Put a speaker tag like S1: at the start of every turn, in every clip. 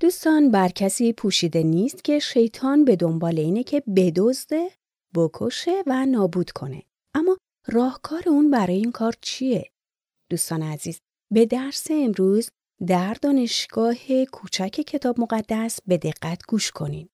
S1: دوستان بر کسی پوشیده نیست که شیطان به دنبال اینه که بدزده، بکشه و نابود کنه. اما راهکار اون برای این کار چیه؟ دوستان عزیز، به درس امروز در دانشگاه کوچک کتاب مقدس به دقت گوش کنین.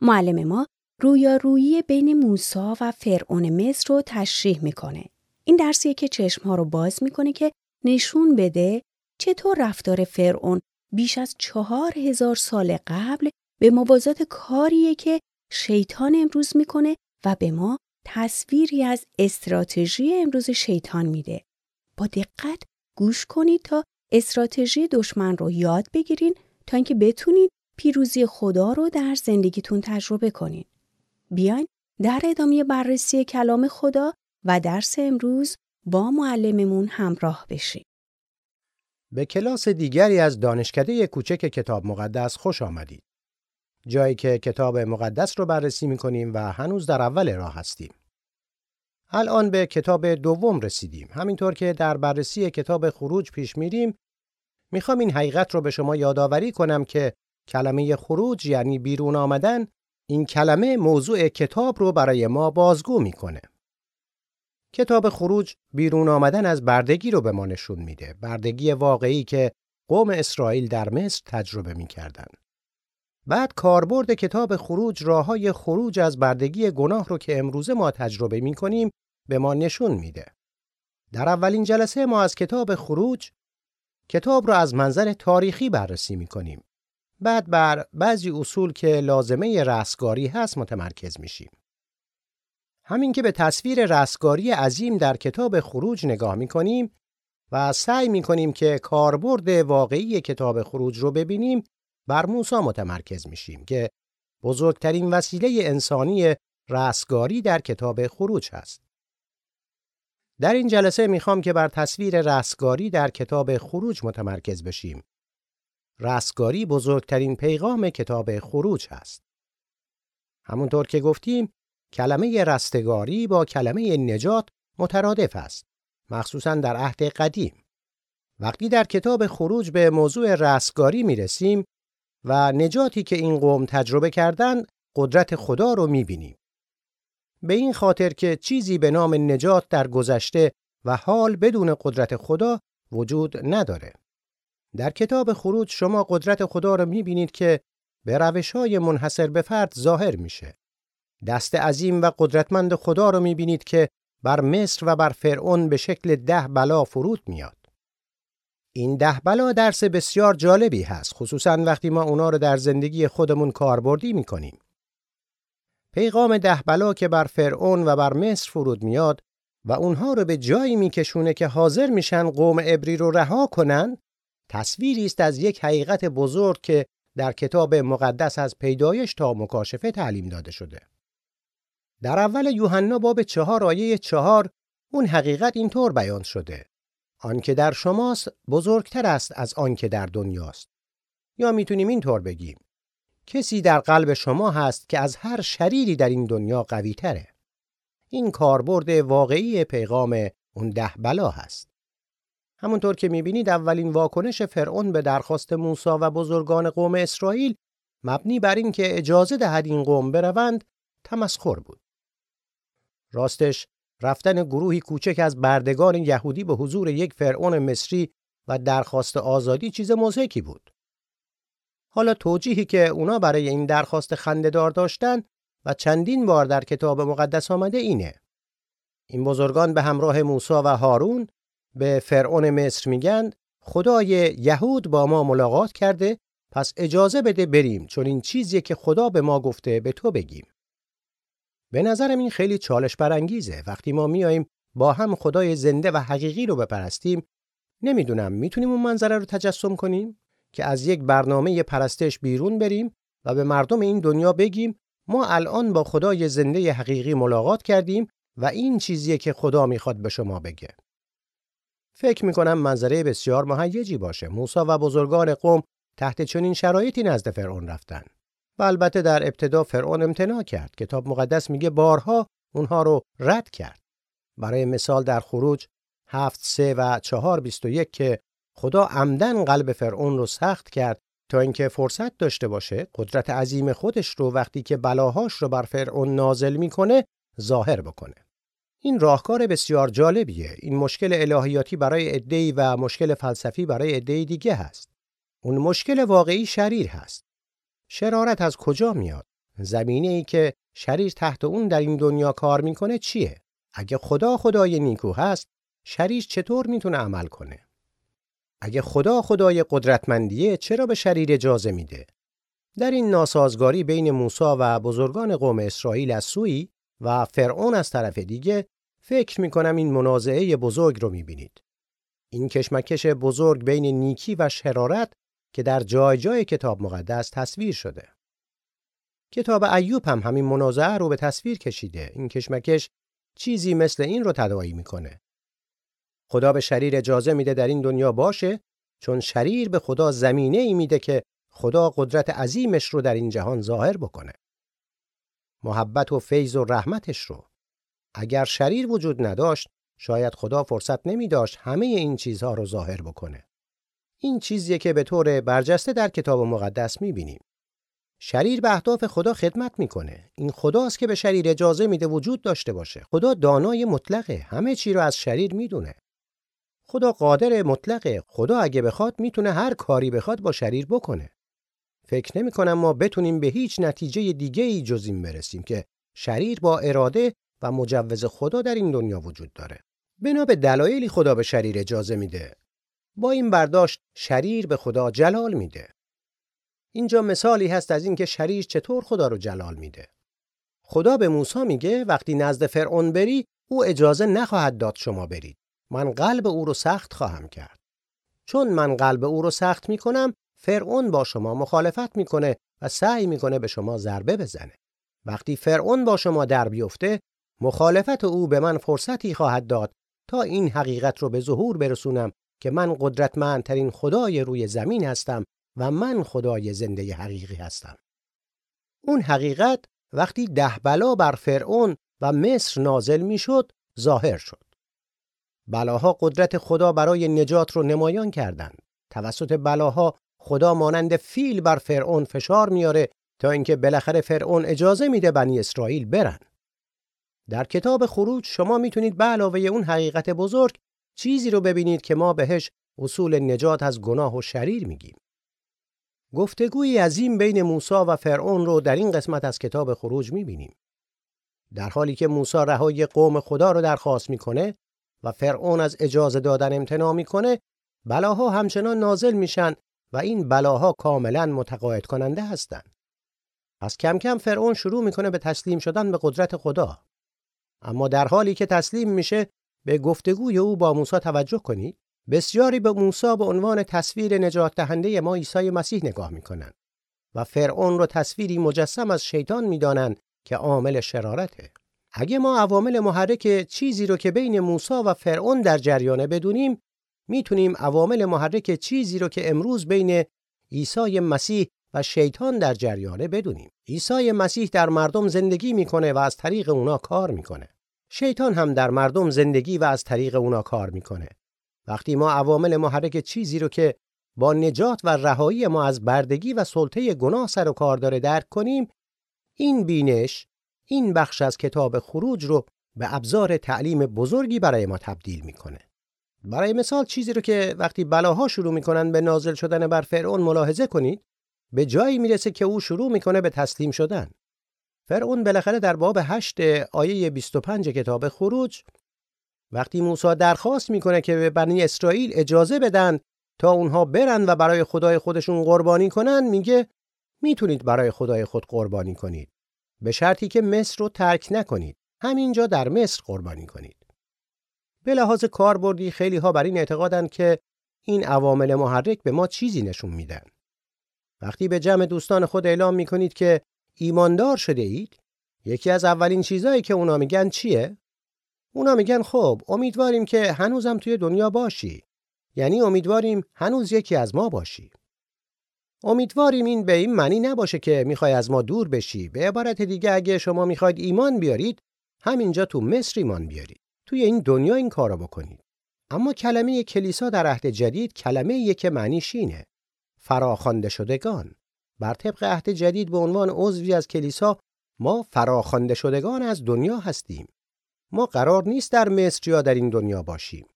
S1: معلم ما رویارویی بین موسا و فرعون مصر رو تشریح می‌کنه. این درسیه که چشمها رو باز می‌کنه که نشون بده چطور رفتار فرعون بیش از چهار هزار سال قبل به موازات کاریه که شیطان امروز می‌کنه و به ما تصویری از استراتژی امروز شیطان میده. با دقت گوش کنید تا استراتژی دشمن رو یاد بگیرین تا اینکه بتونید پیروزی خدا رو در زندگیتون تجربه کنین. بیاین در ادامه بررسی کلام خدا و درس امروز با معلممون همراه بشیم.
S2: به کلاس دیگری از دانشکده کوچک کتاب مقدس خوش آمدید. جایی که کتاب مقدس رو بررسی می کنیم و هنوز در اول راه هستیم. الان به کتاب دوم رسیدیم. همینطور که در بررسی کتاب خروج پیش میریم، می‌خوام این حقیقت رو به شما یادآوری کنم که کلمه خروج یعنی بیرون آمدن این کلمه موضوع کتاب رو برای ما بازگو می‌کنه. کتاب خروج بیرون آمدن از بردگی رو به ما نشون میده. بردگی واقعی که قوم اسرائیل در مصر تجربه می‌کردن. بعد کاربرد کتاب خروج راههای خروج از بردگی گناه رو که امروزه ما تجربه می‌کنیم به ما نشون میده. در اولین جلسه ما از کتاب خروج کتاب را از منظر تاریخی بررسی می‌کنیم. بعد بر بعضی اصول که لازمه رستگاری هست متمرکز میشیم. همین که به تصویر رستگاری عظیم در کتاب خروج نگاه می‌کنیم و سعی می‌کنیم که کاربرد واقعی کتاب خروج رو ببینیم بر موسی متمرکز میشیم که بزرگترین وسیله انسانی رستگاری در کتاب خروج هست. در این جلسه می‌خوام که بر تصویر رستگاری در کتاب خروج متمرکز بشیم رستگاری بزرگترین پیغام کتاب خروج هست. همونطور که گفتیم کلمه رستگاری با کلمه نجات مترادف است مخصوصا در عهد قدیم. وقتی در کتاب خروج به موضوع رستگاری می رسیم و نجاتی که این قوم تجربه کردند قدرت خدا رو می بینیم. به این خاطر که چیزی به نام نجات در گذشته و حال بدون قدرت خدا وجود نداره. در کتاب خروج شما قدرت خدا را می‌بینید که به روش های منحصر به فرد ظاهر میشه. دست عظیم و قدرتمند خدا را می‌بینید که بر مصر و بر فرعون به شکل ده بلا فرود میاد. این ده بلا درس بسیار جالبی هست خصوصا وقتی ما اونا رو در زندگی خودمون کاربردی می‌کنیم. پیغام ده بلا که بر فرعون و بر مصر فرود میاد و اونها رو به جایی میکشونه که حاضر میشن قوم عبری رو رها کنن تصویری است از یک حقیقت بزرگ که در کتاب مقدس از پیدایش تا مکاشفه تعلیم داده شده. در اول یوحنا باب چهار آیه چهار اون حقیقت اینطور بیان شده. آنکه در شماست بزرگتر است از آنکه در دنیاست. یا می‌تونیم اینطور بگیم. کسی در قلب شما هست که از هر شریری در این دنیا قوی تره. این کاربرد واقعی پیغام اون ده بلا هست. همونطور که می‌بینید اولین واکنش فرعون به درخواست موسی و بزرگان قوم اسرائیل مبنی بر این که اجازه دهد این قوم بروند تمسخر بود. راستش رفتن گروهی کوچک از بردگان یهودی به حضور یک فرعون مصری و درخواست آزادی چیز مزهکی بود. حالا توجیهی که اونا برای این درخواست خندهدار داشتن و چندین بار در کتاب مقدس آمده اینه. این بزرگان به همراه موسی و هارون به فرعون مصر میگن خدای یهود با ما ملاقات کرده پس اجازه بده بریم چون این چیزی که خدا به ما گفته به تو بگیم. به نظرم این خیلی چالش برانگیزه وقتی ما میاییم با هم خدای زنده و حقیقی رو بپرستیم نمی‌دونم می‌تونیم اون منظره رو تجسم کنیم که از یک برنامه پرستش بیرون بریم و به مردم این دنیا بگیم ما الان با خدای زنده حقیقی ملاقات کردیم و این چیزیه که خدا می‌خواد به شما بگه. فکر می کنم منظره بسیار مهیجی باشه. موسی و بزرگان قوم تحت چنین شرایطی نزد فرعون رفتن. و البته در ابتدا فرعون امتناع کرد. کتاب مقدس میگه بارها اونها رو رد کرد. برای مثال در خروج 7 3 و 4 21 که خدا عمدن قلب فرعون رو سخت کرد تا اینکه فرصت داشته باشه قدرت عظیم خودش رو وقتی که بلاهاش رو بر فرعون نازل می‌کنه ظاهر بکنه. این راهکار بسیار جالبیه. این مشکل الهیاتی برای عده‌ای و مشکل فلسفی برای عده‌ای دیگه هست. اون مشکل واقعی شریر هست. شرارت از کجا میاد؟ زمینه ای که شریر تحت اون در این دنیا کار می‌کنه چیه؟ اگه خدا خدای نیکو هست، شریر چطور می‌تونه عمل کنه؟ اگه خدا خدای قدرتمندیه چرا به شریر اجازه میده؟ در این ناسازگاری بین موسی و بزرگان قوم اسرائیل از سوی و فرعون از طرف دیگه فکر می‌کنم این منازعه بزرگ رو می‌بینید. این کشمکش بزرگ بین نیکی و شرارت که در جای جای کتاب مقدس تصویر شده. کتاب ایوب هم همین منازعه رو به تصویر کشیده. این کشمکش چیزی مثل این رو تداعی می‌کنه. خدا به شریر اجازه میده در این دنیا باشه چون شریر به خدا زمینه ای میده که خدا قدرت عظیمش رو در این جهان ظاهر بکنه. محبت و فیض و رحمتش رو. اگر شریر وجود نداشت شاید خدا فرصت نمی داشت همه این چیزها رو ظاهر بکنه. این چیزیه که به طور برجسته در کتاب مقدس می‌بینیم. شریر به اهداف خدا خدمت می‌کنه. این خداست که به شریر اجازه میده وجود داشته باشه. خدا دانای مطلقه. همه چی رو از شریر می‌دونه. خدا قادر مطلقه. خدا اگه بخواد می‌تونه هر کاری بخواد با شریر بکنه. فکر نمی کنم ما بتونیم به هیچ نتیجه دیگه ای جز این برسیم که شریر با اراده و مجوز خدا در این دنیا وجود داره. بنا به دلایلی خدا به شریر اجازه میده. با این برداشت شریر به خدا جلال میده. اینجا مثالی هست از اینکه شریر چطور خدا رو جلال میده. خدا به موسی میگه وقتی نزد فرعون بری او اجازه نخواهد داد شما برید. من قلب او رو سخت خواهم کرد. چون من قلب او رو سخت می‌کنم فرعون با شما مخالفت می‌کنه و سعی می‌کنه به شما ضربه بزنه. وقتی فرعون با شما در بیفته مخالفت او به من فرصتی خواهد داد تا این حقیقت رو به ظهور برسونم که من قدرتمندترین خدای روی زمین هستم و من خدای زنده حقیقی هستم. اون حقیقت وقتی ده بلا بر فرعون و مصر نازل می‌شد ظاهر شد. بلاها قدرت خدا برای نجات رو نمایان کردند. توسط بلاها خدا مانند فیل بر فرعون فشار میاره تا اینکه بالاخره فرعون اجازه میده بنی اسرائیل برن. در کتاب خروج شما می‌تونید به علاوه اون حقیقت بزرگ چیزی رو ببینید که ما بهش اصول نجات از گناه و شریر میگیم. گفتگوی عظیم بین موسی و فرعون رو در این قسمت از کتاب خروج می‌بینیم. در حالی که موسی رهایی قوم خدا رو درخواست می‌کنه و فرعون از اجازه دادن امتناع می‌کنه، بلاها همچنان نازل میشن و این بلاها کاملا متقاعد کننده هستند. پس کم کم فرعون شروع می‌کنه به تسلیم شدن به قدرت خدا. اما در حالی که تسلیم میشه به گفتگوی او با موسی توجه کنید. بسیاری به موسی به عنوان تصویر نجات دهنده ما عیسی مسیح نگاه می‌کنند و فرعون رو تصویری مجسم از شیطان می‌دانند که عامل شرارته. اگه ما عوامل محرک چیزی رو که بین موسی و فرعون در جریانه بدونیم می‌تونیم عوامل محرک چیزی رو که امروز بین عیسی مسیح و شیطان در جریانه بدونیم. عیسی مسیح در مردم زندگی می‌کنه و از طریق اونا کار می‌کنه. شیطان هم در مردم زندگی و از طریق اونا کار می‌کنه. وقتی ما عوامل محرک چیزی رو که با نجات و رهایی ما از بردگی و سلطه گناه سر و کار داره درک کنیم، این بینش، این بخش از کتاب خروج رو به ابزار تعلیم بزرگی برای ما تبدیل می‌کنه. برای مثال چیزی رو که وقتی بلاها شروع می‌کنن به نازل شدن بر فرعون ملاحظه کنید، به جایی می‌رسه که او شروع می‌کنه به تسلیم شدن. فرعون بالاخره در باب 8 آیه 25 کتاب خروج وقتی موسی درخواست می‌کنه که به بنی اسرائیل اجازه بدن تا اونها برن و برای خدای خودشون قربانی کنن میگه می‌تونید برای خدای خود قربانی کنید. به شرطی که مصر رو ترک نکنید. همینجا در مصر قربانی کنید. به لحاظ کاربردی خیلی ها بر این اعتقادن که این عوامل محرک به ما چیزی نشون میدن. وقتی به جمع دوستان خود اعلام می‌کنید که ایماندار شده اید؟ یکی از اولین چیزهایی که اونا میگن چیه؟ اونا میگن خب امیدواریم که هنوزم توی دنیا باشی. یعنی امیدواریم هنوز یکی از ما باشی. امیدواریم این به این معنی نباشه که می‌خوای از ما دور بشی. به عبارت دیگه اگه شما می‌خواید ایمان بیارید همینجا تو مصر ایمان بیارید. توی این دنیا این کارو بکنید. اما کلمه کلیسا در عهد جدید کلمه که معنیش اینه. فراخوانده شدگان. بر طبق عهد جدید به عنوان عضوی از کلیسا ما فراخوانده شدگان از دنیا هستیم. ما قرار نیست در مصر یا در این دنیا باشیم.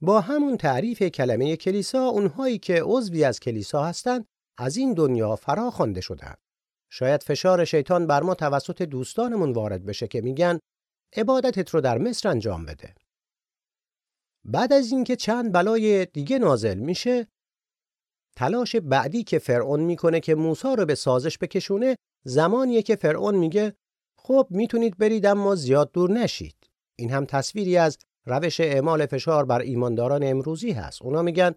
S2: با همون تعریف کلمه کلیسا اونهایی که عضوی از کلیسا هستند از این دنیا فرا خوانده شدند شاید فشار شیطان بر ما توسط دوستانمون وارد بشه که میگن عبادتت رو در مصر انجام بده. بعد از اینکه چند بلای دیگه نازل میشه تلاش بعدی که فرعون می‌کنه که موسی رو به سازش بکشونه زمانیه که فرعون میگه خب می‌تونید برید اما زیاد دور نشید. این هم تصویری از روش اعمال فشار بر ایمانداران امروزی هست. اونا میگن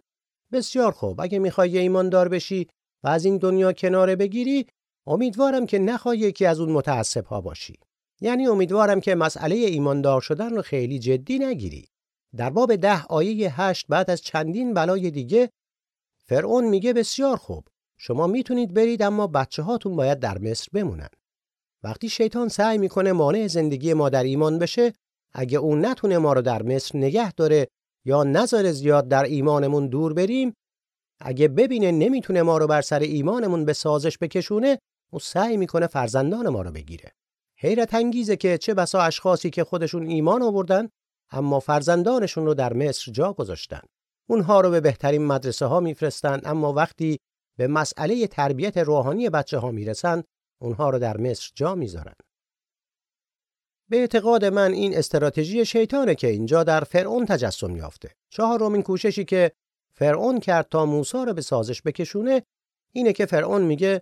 S2: بسیار خوب اگه می‌خوای ایماندار بشی و از این دنیا کناره بگیری امیدوارم که نخوای یکی از اون متعصب ها باشی. یعنی امیدوارم که مسئله ایماندار شدن رو خیلی جدی نگیری. در باب ده آیه هشت بعد از چندین بلای دیگه فرعون میگه بسیار خوب. شما می‌تونید برید اما بچه هاتون باید در مصر بمونن. وقتی شیطان سعی می‌کنه مانع زندگی ما در ایمان بشه اگه اون نتونه ما رو در مصر نگه داره یا نذاره زیاد در ایمانمون دور بریم اگه ببینه نمی‌تونه ما رو بر سر ایمانمون به سازش بکشونه او سعی می‌کنه فرزندان ما رو بگیره. حیرت انگیزه که چه بسا اشخاصی که خودشون ایمان آوردن اما فرزندانشون رو در مصر جا گذاشتن. اونها رو به بهترین مدرسه ها میفرستن اما وقتی به مسئله تربیت روحانی بچه ها می‌رسن اونها رو در مصر جا می‌ذارن به اعتقاد من این استراتژی شیطانه که اینجا در فرعون تجسم یافته. چهارمین کوششی که فرعون کرد تا موسی رو به سازش بکشونه اینه که فرعون میگه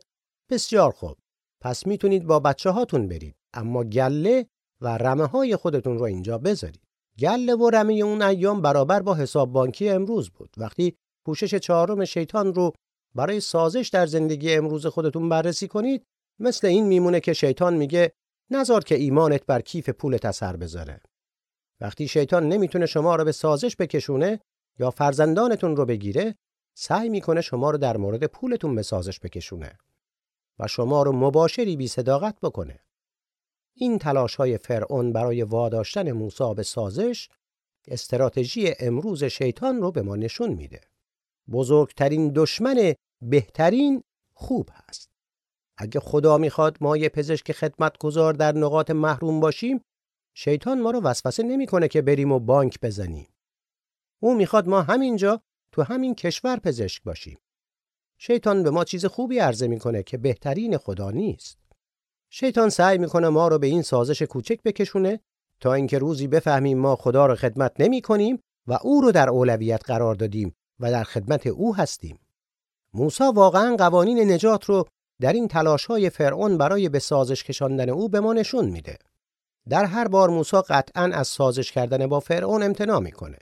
S2: بسیار خوب پس می‌تونید با بچه هاتون برید اما گله و رمه های خودتون رو اینجا بذارید. گله و رمه اون ایام برابر با حساب بانکی امروز بود. وقتی کوشش چهارم شیطان رو برای سازش در زندگی امروز خودتون بررسی کنید مثل این میمونه که شیطان میگه نزار که ایمانت بر کیف پولت اثر بذاره. وقتی شیطان نمی‌تونه شما رو به سازش بکشونه یا فرزندانتون رو بگیره، سعی می‌کنه شما رو در مورد پولتون به سازش بکشونه و شما رو مباشری بی صداقت بکنه. این تلاش های فرعون برای واداشتن موسی به سازش استراتژی امروز شیطان رو به ما نشون میده. بزرگترین دشمن بهترین خوب هست. اگه خدا می‌خواد ما یه پزشک خدمتگزار در نقاط محروم باشیم شیطان ما رو وسوسه نمی‌کنه که بریم و بانک بزنیم او می‌خواد ما همینجا تو همین کشور پزشک باشیم شیطان به ما چیز خوبی عرضه می‌کنه که بهترین خدا نیست شیطان سعی می‌کنه ما رو به این سازش کوچک بکشونه تا اینکه روزی بفهمیم ما خدا رو خدمت نمی کنیم و او رو در اولویت قرار دادیم و در خدمت او هستیم. موسی واقعا قوانین نجات رو در این تلاش های فرعون برای به سازش کشاندن او به ما نشون میده. در هر بار موسی قطعا از سازش کردن با فرعون امتناع می‌کنه.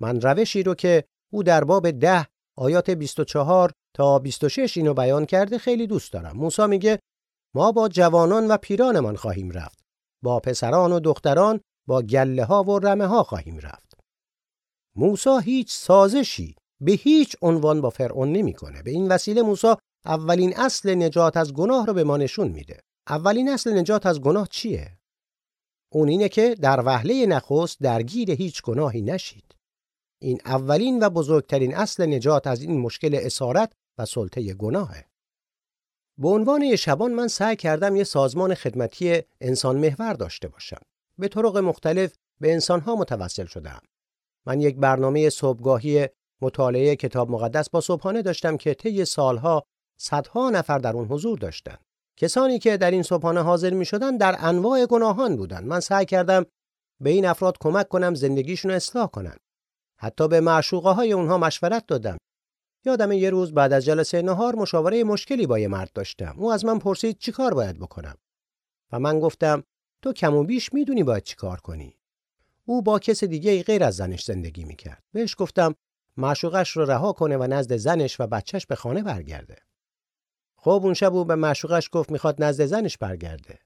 S2: من روشی رو که او در باب ده آیات 24 تا 26 اینو بیان کرده خیلی دوست دارم. موسی میگه ما با جوانان و پیرانمان خواهیم رفت. با پسران و دختران با گله ها و رمه ها خواهیم رفت. موسی هیچ سازشی به هیچ عنوان با فرعون نمی‌کنه. به این وسیله موسی اولین اصل نجات از گناه رو به ما نشون میده. اولین اصل نجات از گناه چیه؟ اون اینه که در وهله نخست درگیر هیچ گناهی نشید. این اولین و بزرگترین اصل نجات از این مشکل اسارت و سلطه گناهه. به عنوان شبان من سعی کردم یه سازمان خدمتی انسان محور داشته باشم. به طرق مختلف به انسانها متوسل شدم. من یک برنامه صبحگاهی مطالعه کتاب مقدس با صبحانه داشتم که طی سالها صدها نفر در اون حضور داشتند. کسانی که در این صبحانه حاضر می شدن در انواع گناهان بودند. من سعی کردم به این افراد کمک کنم زندگیشون اصلاح کنن. حتی به معشوقه های اونها مشورت دادم. یادم یه روز بعد از جلسه نهار مشاوره مشکلی با یه مرد داشتم. او از من پرسید چیکار باید بکنم. و من گفتم تو کم و بیش می‌دونی باید چیکار کنی. او با کس دیگه غیر از زنش زندگی می‌کرد. بهش گفتم معشوقش رو رها کنه و نزد زنش و بچهش به خانه برگرده. خب اون شب او به معشوقش گفت می‌خواد نزد زنش برگرده.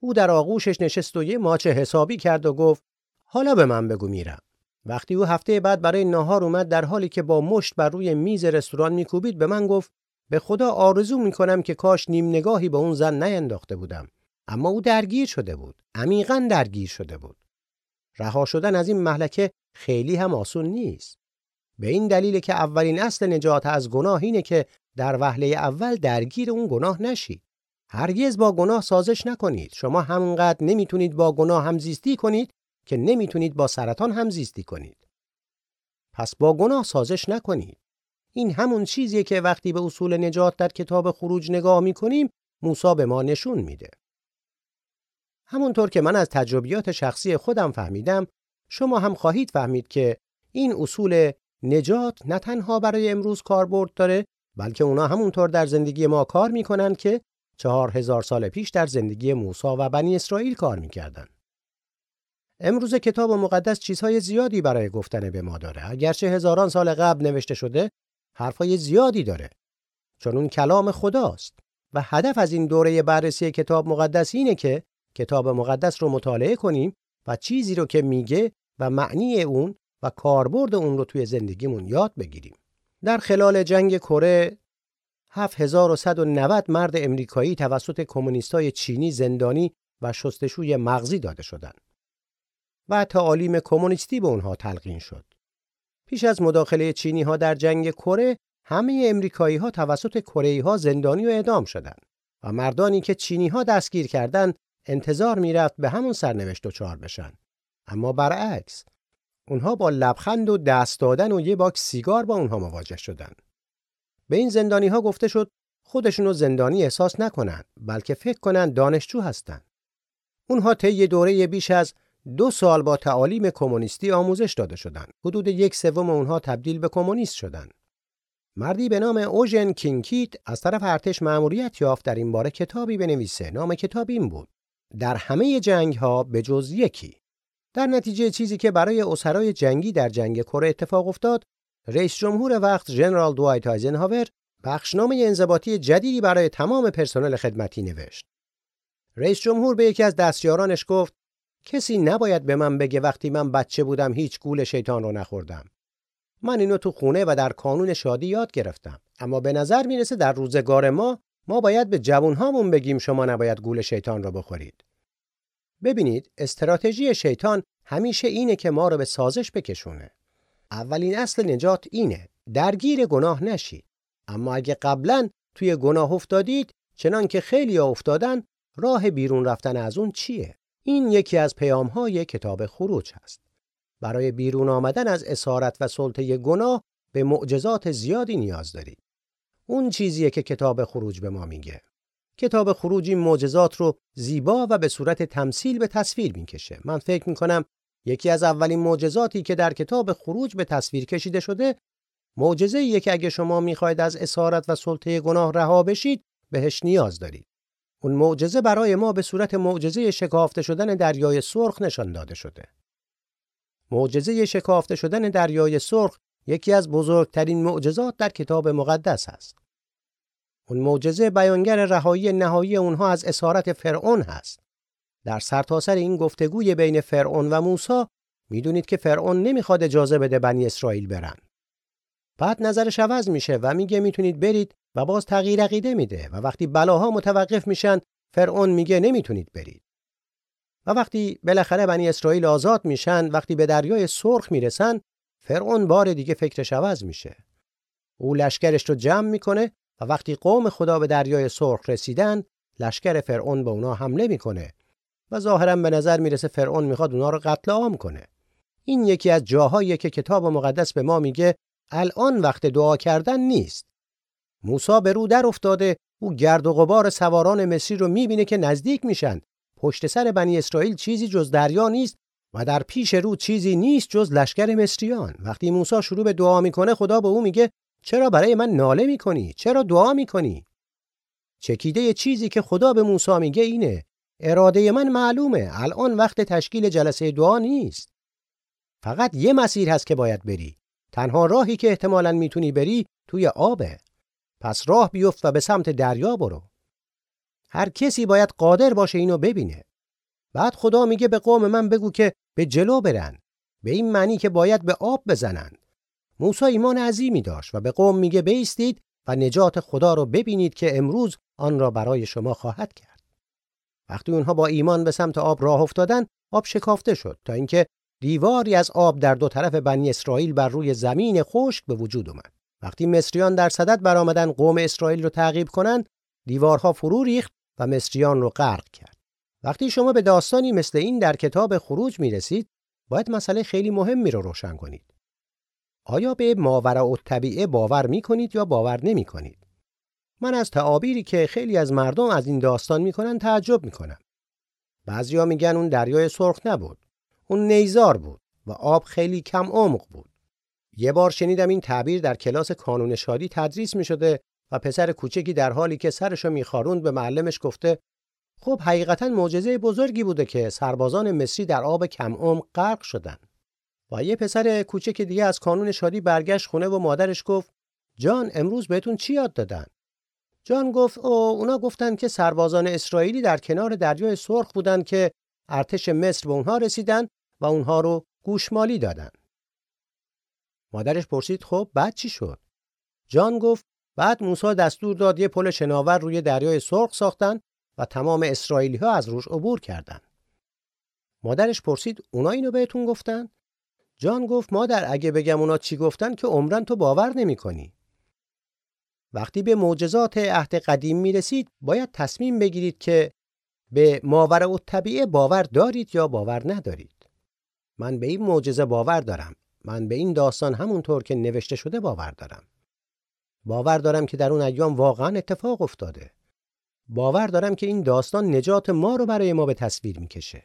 S2: او در آغوشش نشست و یه ماچه حسابی کرد و گفت حالا به من بگو میرم. وقتی او هفته بعد برای ناهار اومد در حالی که با مشت بر روی میز رستوران میکوبید به من گفت به خدا آرزو می‌کنم که کاش نیم نگاهی به اون زن نینداخته بودم. اما او درگیر شده بود. عمیقا درگیر شده بود. رها شدن از این محلکه خیلی هم آسون نیست. به این دلیل که اولین اصل نجات از گناه اینه که در وهله اول درگیر اون گناه نشید. هرگز با گناه سازش نکنید. شما همونقدر نمی‌تونید با گناه همزیستی کنید که نمی‌تونید با سرطان همزیستی کنید. پس با گناه سازش نکنید. این همون چیزیه که وقتی به اصول نجات در کتاب خروج نگاه می‌کنیم موسی به ما نشون میده. همونطور که من از تجربیات شخصی خودم فهمیدم شما هم خواهید فهمید که این اصول نجات نه تنها برای امروز کاربرد داره بلکه اونا همونطور در زندگی ما کار می‌کنن که چهار هزار سال پیش در زندگی موسی و بنی اسرائیل کار می‌کردن. امروز کتاب مقدس چیزهای زیادی برای گفتن به ما داره. اگرچه هزاران سال قبل نوشته شده، حرفای زیادی داره. چون اون کلام خداست و هدف از این دوره بررسی کتاب مقدس اینه که کتاب مقدس رو مطالعه کنیم و چیزی رو که میگه و معنی اون و کاربرد اون رو توی زندگیمون یاد بگیریم. در خلال جنگ کره 7190 مرد امریکایی توسط کمونیستای چینی زندانی و شستشوی مغزی داده شدند. و تعالیم کمونیستی به اونها تلقین شد. پیش از مداخله چینی ها در جنگ کره همه امریکایی ها توسط کره ای ها زندانی و اعدام شدند و مردانی که چینی ها دستگیر کردند انتظار می‌رفت به همون سرنوشت دچار بشن. اما برعکس اونها با لبخند و دست دادن و یه باکس سیگار با اونها مواجه شدند به این زندانی ها گفته شد خودشونو زندانی احساس نکنند بلکه فکر کنند دانشجو هستند اونها طی دوره بیش از دو سال با تعالیم کمونیستی آموزش داده شدند. حدود یک سوم اونها تبدیل به کمونیست شدند. مردی به نام اوژن کینکیت از طرف ارتش مأموریت یافت در این باره کتابی بنویسه. نام کتاب این بود در همه جنگ ها به جز یکی. در نتیجه چیزی که برای اسرای جنگی در جنگ کره اتفاق افتاد رئیس جمهور وقت ژنرال دوایت آیزنهاور بخشنامه انضباطی جدیدی برای تمام پرسنل خدمتی نوشت. رئیس جمهور به یکی از دستیارانش گفت کسی نباید به من بگه وقتی من بچه بودم هیچ گول شیطان رو نخوردم من اینو تو خونه و در کانون شادی یاد گرفتم اما به نظر می‌رسه در روزگار ما ما باید به جوانهامون بگیم شما نباید گول شیطان را بخورید. ببینید استراتژی شیطان همیشه اینه که ما رو به سازش بکشونه. اولین اصل نجات اینه درگیر گناه نشید. اما اگه قبلا توی گناه افتادید چنان که خیلی افتادن راه بیرون رفتن از اون چیه؟ این یکی از پیامهای کتاب خروج هست. برای بیرون آمدن از اسارت و سلطه گناه به معجزات زیادی نیاز دارید. اون چیزیه که کتاب خروج به ما میگه. کتاب خروج این معجزات رو زیبا و به صورت تمثیل به تصویر می‌کشه. من فکر می‌کنم یکی از اولین معجزاتی که در کتاب خروج به تصویر کشیده شده معجزه که اگه شما می‌خواید از اسارت و سلطه گناه رها بشید بهش نیاز دارید. اون معجزه برای ما به صورت معجزه شکافته شدن دریای سرخ نشان داده شده. معجزه شکافته شدن دریای سرخ یکی از بزرگترین معجزات در کتاب مقدس است. اون معجزه بیانگر رهایی نهایی اونها از اسارت فرعون هست. در سرتاسر این گفتگوی بین فرعون و موسی می‌دونید که فرعون نمی‌خواد اجازه بده بنی اسرائیل برن. بعد نظرش عوض میشه و میگه می‌تونید برید و باز تغییر عقیده میده و وقتی بلاها متوقف میشن فرعون میگه نمی‌تونید برید. و وقتی بالاخره بنی اسرائیل آزاد میشن وقتی به دریای سرخ می‌رسن فرعون بار دیگه فکرش عوض میشه. او لشکرش رو جمع می‌کنه و وقتی قوم خدا به دریای سرخ رسیدن لشکر فرعون به اونا حمله می‌کنه و ظاهرا به نظر می‌رسه فرعون می‌خواد اونا رو قتل عام کنه. این یکی از جاهایی که کتاب مقدس به ما میگه الان وقت دعا کردن نیست. موسی به رو در افتاده او گرد و غبار سواران مصری رو می‌بینه که نزدیک میشن. پشت سر بنی اسرائیل چیزی جز دریا نیست و در پیش رو چیزی نیست جز لشکر مصریان. وقتی موسی شروع به دعا می‌کنه خدا به او میگه چرا برای من ناله می‌کنی؟ چرا دعا می‌کنی؟ چکیده چیزی که خدا به موسی میگه اینه اراده من معلومه الان وقت تشکیل جلسه دعا نیست. فقط یه مسیر هست که باید بری. تنها راهی که احتمالا می‌تونی بری توی آبه پس راه بیفت و به سمت دریا برو. هر کسی باید قادر باشه اینو ببینه. بعد خدا میگه به قوم من بگو که به جلو برن. به این معنی که باید به آب بزنند. موسی ایمان عظیمی داشت و به قوم میگه بیستید و نجات خدا رو ببینید که امروز آن را برای شما خواهد کرد. وقتی اونها با ایمان به سمت آب راه افتادن آب شکافته شد تا اینکه دیواری از آب در دو طرف بنی اسرائیل بر روی زمین خشک به وجود اومد. وقتی مصریان در صدد برآمدن قوم اسرائیل رو تعقیب کنند، دیوارها فرو ریخت و مصریان رو غرق کرد. وقتی شما به داستانی مثل این در کتاب خروج می رسید، باید مسئله خیلی مهمی رو روشن کنید. آیا به ماورا و طبیعه باور می کنید یا باور نمی کنید؟ من از تعابیری که خیلی از مردم از این داستان می‌کنن تعجب می‌کنم. بعضیا میگن اون دریای سرخ نبود. اون نیزار بود و آب خیلی کم عمق بود. یه بار شنیدم این تعبیر در کلاس کانون شادی تدریس می شده و پسر کوچکی در حالی که سرشو میخاروند به معلمش گفته خب حقیقتا معجزه بزرگی بوده که سربازان مصری در آب کم عمق غرق شدن. و یه پسر کوچک دیگه از کانون شادی برگشت خونه و مادرش گفت جان امروز بهتون چی یاد دادن؟ جان گفت او اونا گفتن که سربازان اسرائیلی در کنار دریای سرخ بودن که ارتش مصر به اونها رسیدن و اونها رو گوشمالی دادن. مادرش پرسید خب بعد چی شد؟ جان گفت بعد موسی دستور داد یه پل شناور روی دریای سرخ ساختن و تمام اسرائیلی ها از روش عبور کردند. مادرش پرسید اونا اینو بهتون گفتن؟ جان گفت مادر اگه بگم اونا چی گفتن که عمرن تو باور نمی کنی. وقتی به معجزات عهد قدیم می رسید باید تصمیم بگیرید که به ماور و طبیعه باور دارید یا باور ندارید. من به این معجزه باور دارم. من به این داستان همونطور که نوشته شده باور دارم. باور دارم که در اون ایام واقعا اتفاق افتاده. باور دارم که این داستان نجات ما رو برای ما به تصویر می‌کشه.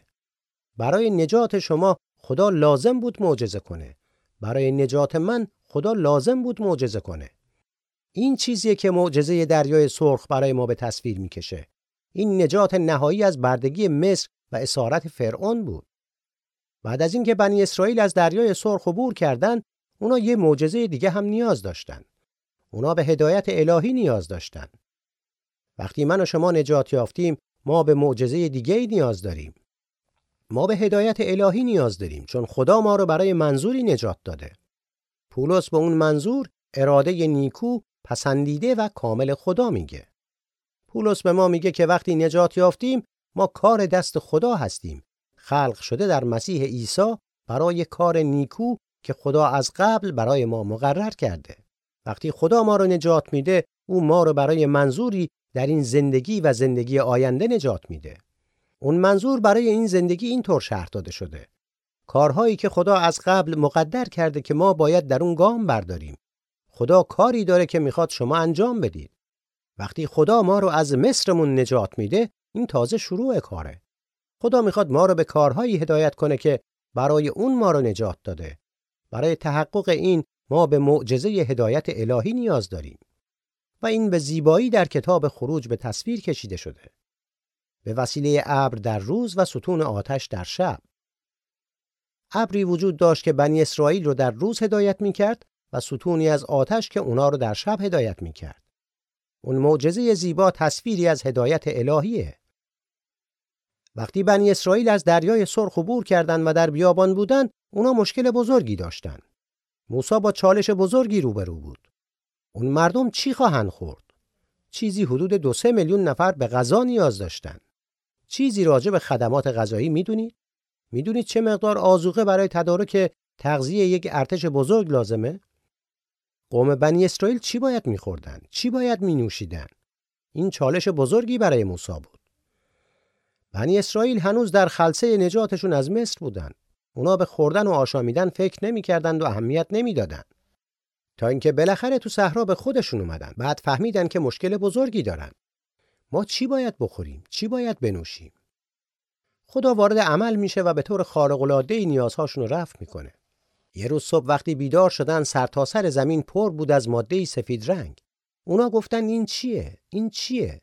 S2: برای نجات شما خدا لازم بود معجزه کنه. برای نجات من خدا لازم بود معجزه کنه. این چیزیه که معجزه دریای سرخ برای ما به تصویر می‌کشه. این نجات نهایی از بردگی مصر و اسارت فرعون بود. بعد از اینکه بنی اسرائیل از دریای سرخ عبور کردند، اونا یه معجزه دیگه هم نیاز داشتن. اونا به هدایت الهی نیاز داشتن. وقتی من و شما نجات یافتیم، ما به معجزه دیگه ای نیاز داریم. ما به هدایت الهی نیاز داریم چون خدا ما رو برای منظوری نجات داده. پولس به اون منظور اراده نیکو پسندیده و کامل خدا میگه. پولس به ما میگه که وقتی نجات یافتیم ما کار دست خدا هستیم. خلق شده در مسیح عیسی برای کار نیکو که خدا از قبل برای ما مقرر کرده. وقتی خدا ما رو نجات میده، او ما رو برای منظوری در این زندگی و زندگی آینده نجات میده. اون منظور برای این زندگی اینطور شرح داده شده. کارهایی که خدا از قبل مقدر کرده که ما باید در اون گام برداریم خدا کاری داره که می‌خواد شما انجام بدید. وقتی خدا ما رو از مصرمون نجات میده، این تازه شروع کاره. خدا می‌خواد ما رو به کارهایی هدایت کنه که برای اون ما رو نجات داده. برای تحقق این ما به معجزه هدایت الهی نیاز داریم. و این به زیبایی در کتاب خروج به تصویر کشیده شده. به وسیله ابر در روز و ستون آتش در شب. ابری وجود داشت که بنی اسرائیل رو در روز هدایت می‌کرد و ستونی از آتش که اونا رو در شب هدایت می‌کرد. اون معجزه زیبا تصویری از هدایت الهیه. وقتی بنی اسرائیل از دریای سرخ عبور کردند و در بیابان بودند، اونا مشکل بزرگی داشتند. موسی با چالش بزرگی روبرو بود. اون مردم چی خواهند خورد؟ چیزی حدود دو سه میلیون نفر به غذا نیاز داشتند. چیزی راجع به خدمات غذایی می‌دونید؟ می‌دونید چه مقدار آزوقه برای تدارک تغذیه یک ارتش بزرگ لازمه؟ قوم بنی اسرائیل چی باید میخوردن؟ چی باید می نوشیدن؟ این چالش بزرگی برای موسی بود. بنی اسرائیل هنوز در خلسه نجاتشون از مصر بودن. اونا به خوردن و آشامیدن فکر نمی‌کردند و اهمیت نمی‌دادند. تا اینکه بالاخره تو صحرا به خودشون اومدن. بعد فهمیدن که مشکل بزرگی دارن. ما چی باید بخوریم؟ چی باید بنوشیم؟ خدا وارد عمل میشه و به طور خارق العاده نیازهاشون رو رفع می‌کنه. یه روز صبح وقتی بیدار شدن سرتاسر سر زمین پر بود از ماده سفید رنگ. اونا گفتن این چیه؟ این چیه؟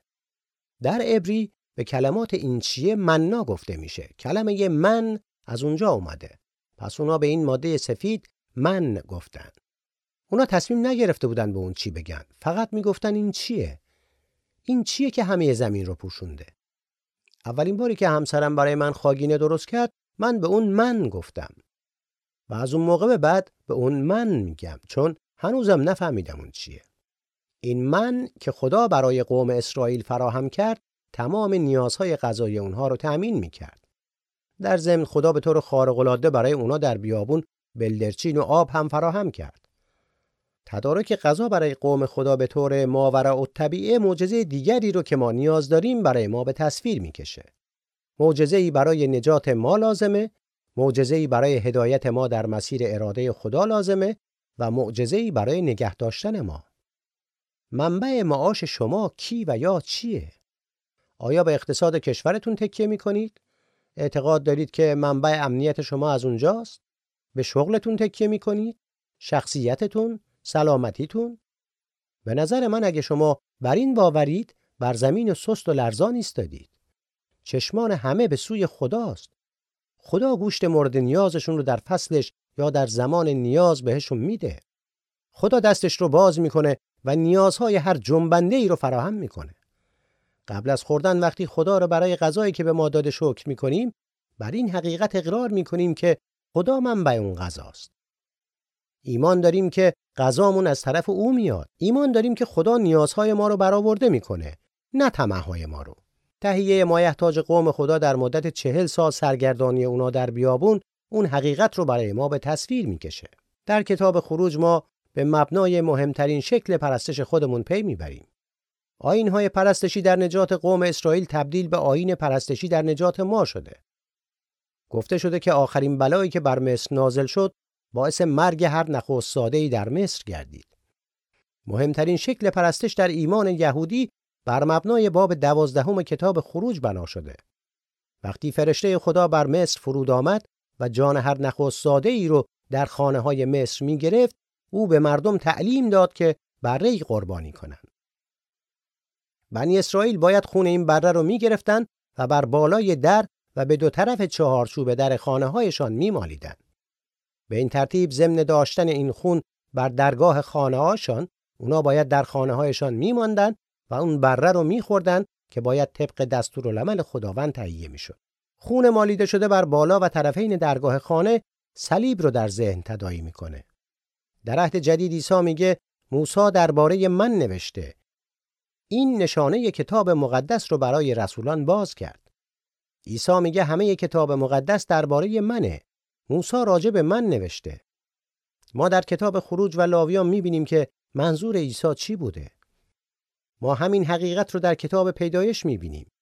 S2: در عبری به کلمات این چیه مننا گفته میشه. کلمه من از اونجا اومده. پس اونا به این ماده سفید من گفتن. اونا تصمیم نگرفته بودن به اون چی بگن. فقط می‌گفتن این چیه؟ این چیه که همه زمین رو پوشونده؟ اولین باری که همسرم برای من خاگینه درست کرد من به اون من گفتم. و از اون موقع به بعد به اون من میگم چون هنوزم نفهمیدم اون چیه. این من که خدا برای قوم اسرائیل فراهم کرد تمام نیازهای غذایی اونها رو تأمین می‌کرد. در ضمن خدا به طور خارق برای اونا در بیابون بلدرچین و آب هم فراهم کرد. تدارک غذا برای قوم خدا به طور ماورا و طبیعه معجزه دیگری رو که ما نیاز داریم برای ما به تصویر می‌کشه. معجزه‌ای برای نجات ما لازمه، معجزه‌ای برای هدایت ما در مسیر اراده خدا لازمه و معجزه‌ای برای نگه داشتن ما. منبع معاش شما کی و یا چیه؟ آیا به اقتصاد کشورتون تکیه می کنید؟ اعتقاد دارید که منبع امنیت شما از اونجاست؟ به شغلتون تکیه می کنید؟ شخصیتتون؟ سلامتیتون؟ به نظر من اگه شما بر این باورید بر زمین سست و لرزان ایستادید. چشمان همه به سوی خداست. خدا گوشت مورد نیازشون رو در فصلش یا در زمان نیاز بهشون میده. خدا دستش رو باز می‌کنه و نیازهای هر جنبنده ای رو فراهم می‌کنه. قبل از خوردن وقتی خدا رو برای غذایی که به ما داده شکر می‌کنیم بر این حقیقت اقرار می‌کنیم که خدا منبع اون غذاست. ایمان داریم که غذامون از طرف او میاد. ایمان داریم که خدا نیازهای ما رو برآورده می‌کنه، نه طمعهای ما رو. تهیه مایحتاج قوم خدا در مدت چهل سال سرگردانی اونا در بیابون اون حقیقت رو برای ما به تصویر می‌کشه. در کتاب خروج ما به مبنای مهمترین شکل پرستش خودمون پی می‌بریم. های پرستشی در نجات قوم اسرائیل تبدیل به آین پرستشی در نجات ما شده. گفته شده که آخرین بلایی که بر مصر نازل شد باعث مرگ هر ساده در مصر گردید. مهمترین شکل پرستش در ایمان یهودی بر مبنای باب دوازدهم کتاب خروج بنا شده. وقتی فرشته خدا بر مصر فرود آمد و جان هر نخست ساده ای رو در خانه های مصر می گرفت، او به مردم تعلیم داد که بره قربانی کنند. بنی اسرائیل باید خون این بره رو می گرفتن و بر بالای در و به دو طرف چهارچوب در خانه هایشان می مالیدن. به این ترتیب ضمن داشتن این خون بر درگاه خانه هاشان اونا باید در خانه هایشان می ماندن و اون بره رو می خوردن که باید طبق دستور العمل خداوند تهیه می شد. خون مالیده شده بر بالا و طرفین درگاه خانه صلیب رو در ذهن تدایی می‌کنه. در عهد جدید عیسی میگه موسی درباره من نوشته این نشانه کتاب مقدس رو برای رسولان باز کرد. عیسی میگه همه کتاب مقدس درباره منه. موسی راجع به من نوشته. ما در کتاب خروج و لاویان می‌بینیم که منظور عیسی چی بوده. ما همین حقیقت رو در کتاب پیدایش می‌بینیم.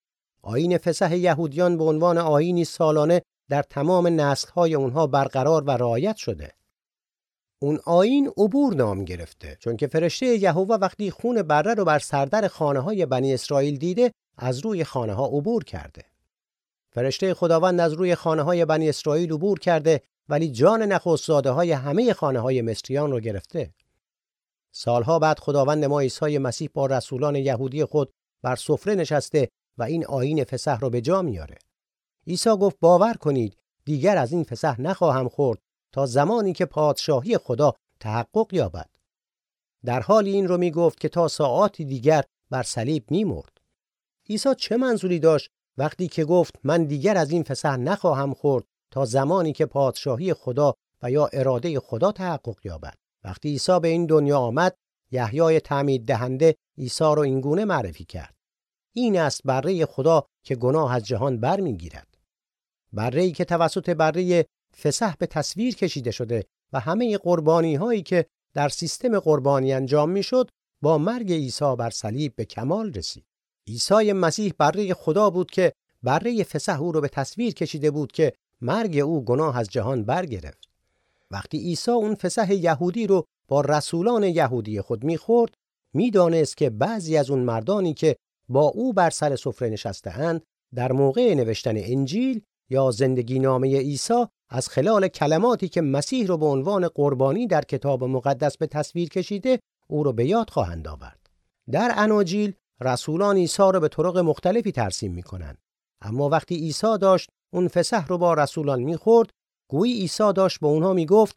S2: آین فسح یهودیان به عنوان آینی سالانه در تمام نسل‌های اونها برقرار و رعایت شده. اون آین عبور نام گرفته. چون که فرشته یهوه وقتی خون بره رو بر سردر خانه های بنی اسرائیل دیده از روی خانه ها عبور کرده. فرشته خداوند از روی خانه های بنی اسرائیل عبور کرده ولی جان نخستزاده های همه خانه های مصریان رو گرفته. سالها بعد خداوند ما عیسی مسیح با رسولان یهودی خود بر سفره نشسته و این آین فسح رو به جا میاره. عیسی گفت باور کنید دیگر از این فسح نخواهم خورد. تا زمانی که پادشاهی خدا تحقق یابد. در حال این رو می گفت که تا ساعاتی دیگر بر صلیب می مرد. عیسی چه منظوری داشت وقتی که گفت من دیگر از این فسح نخواهم خورد تا زمانی که پادشاهی خدا و یا اراده خدا تحقق یابد. وقتی عیسی به این دنیا آمد یحیای تعمید دهنده عیسی را اینگونه معرفی کرد. این است بره خدا که گناه از جهان برمیگیرد. بره که توسط بره فسح به تصویر کشیده شده و همه قربانی هایی که در سیستم قربانی انجام می‌شد با مرگ عیسی بر صلیب به کمال رسید. عیسی مسیح بره خدا بود که بره فسح او رو به تصویر کشیده بود که مرگ او گناه از جهان برگرفت. وقتی عیسی اون فسح یهودی رو با رسولان یهودی خود می‌خورد می‌دانست که بعضی از اون مردانی که با او بر سر سفره نشسته اند در موقع نوشتن انجیل یا زندگی نامه عیسی از خلال کلماتی که مسیح رو به عنوان قربانی در کتاب مقدس به تصویر کشیده او رو به یاد خواهند آورد. در اناجیل رسولان عیسی رو به طرق مختلفی ترسیم می‌کنند. اما وقتی عیسی داشت اون فسح رو با رسولان می‌خورد گویی عیسی داشت به اونها می‌گفت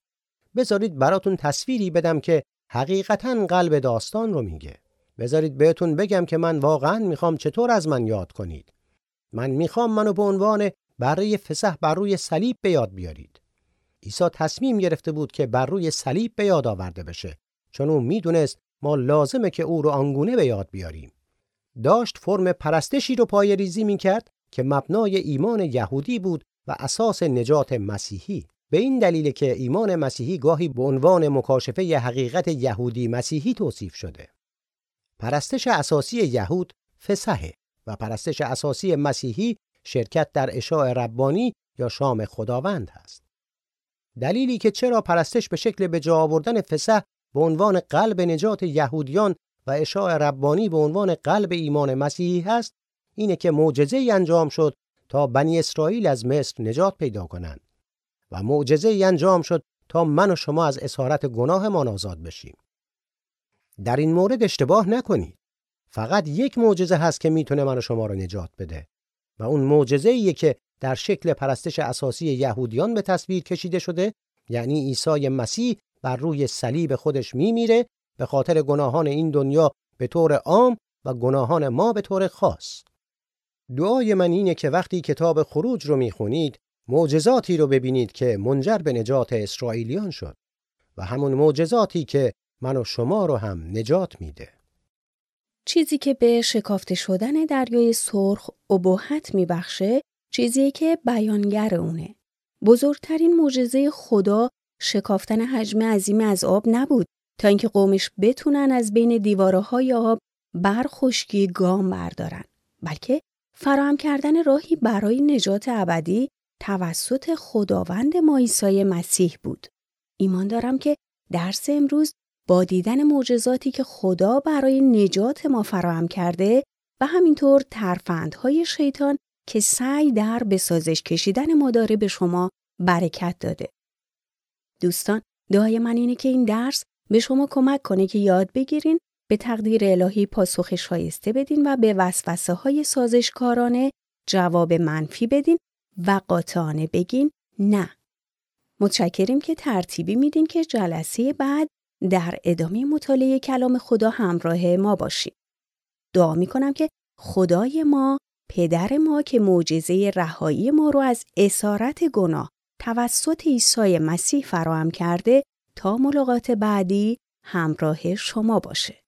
S2: بذارید براتون تصویری بدم که حقیقتا قلب داستان رو میگه. بذارید بهتون بگم که من واقعا می‌خوام چطور از من یاد کنید. من می‌خوام منو به عنوان برای فسح بر روی صلیب به یاد بیارید. عیسی تصمیم گرفته بود که بر روی صلیب به یاد آورده بشه چون او می‌دونست ما لازمه که او رو آنگونه به یاد بیاریم. داشت فرم پرستشی رو پای ریزی می کرد که مبنای ایمان یهودی بود و اساس نجات مسیحی به این دلیل که ایمان مسیحی گاهی به عنوان مکاشفه حقیقت یهودی مسیحی توصیف شده. پرستش اساسی یهود فسحه و پرستش اساسی مسیحی شرکت در اشاع ربانی یا شام خداوند هست. دلیلی که چرا پرستش به شکل به جا آوردن فسح به عنوان قلب نجات یهودیان و اشاع ربانی به عنوان قلب ایمان مسیحی هست اینه که معجزه انجام شد تا بنی اسرائیل از مصر نجات پیدا کنند و معجزه انجام شد تا من و شما از اسارت گناه ما آزاد بشیم. در این مورد اشتباه نکنید. فقط یک معجزه هست که می‌تونه من و شما رو نجات بده. و اون معجزه ایه که در شکل پرستش اساسی یهودیان به تصویر کشیده شده یعنی عیسی مسیح بر روی صلیب خودش میمیره به خاطر گناهان این دنیا به طور عام و گناهان ما به طور خاص دعای من اینه که وقتی کتاب خروج رو می‌خونید معجزاتی رو ببینید که منجر به نجات اسرائیلیان شد و همون معجزاتی که من و شما رو هم نجات میده.
S1: چیزی که به شکافته شدن دریای سرخ ابهت میبخشه چیزی که بیانگر اونه. بزرگترین معجزه خدا شکافتن حجم عظیم از آب نبود تا اینکه قومش بتونن از بین دیواره های آب برخشکی گام بردارن بلکه فراهم کردن راهی برای نجات ابدی توسط خداوند ما عیسی مسیح بود. ایمان دارم که درس امروز با دیدن معجزاتی که خدا برای نجات ما فراهم کرده و همینطور ترفندهای شیطان که سعی در بسازش کشیدن ما داره به شما برکت داده. دوستان دعای من اینه که این درس به شما کمک کنه که یاد بگیرین به تقدیر الهی پاسخ شایسته بدین و به وسوسه های سازشکارانه جواب منفی بدین و قاطعانه بگین نه. متشکریم که ترتیبی میدین که جلسه بعد در ادامه مطالعه کلام خدا همراه ما باشیم. دعا می‌کنم که خدای ما پدر ما که معجزه رهایی ما رو از اسارت گناه توسط عیسی مسیح فراهم کرده تا ملاقات بعدی همراه شما باشه.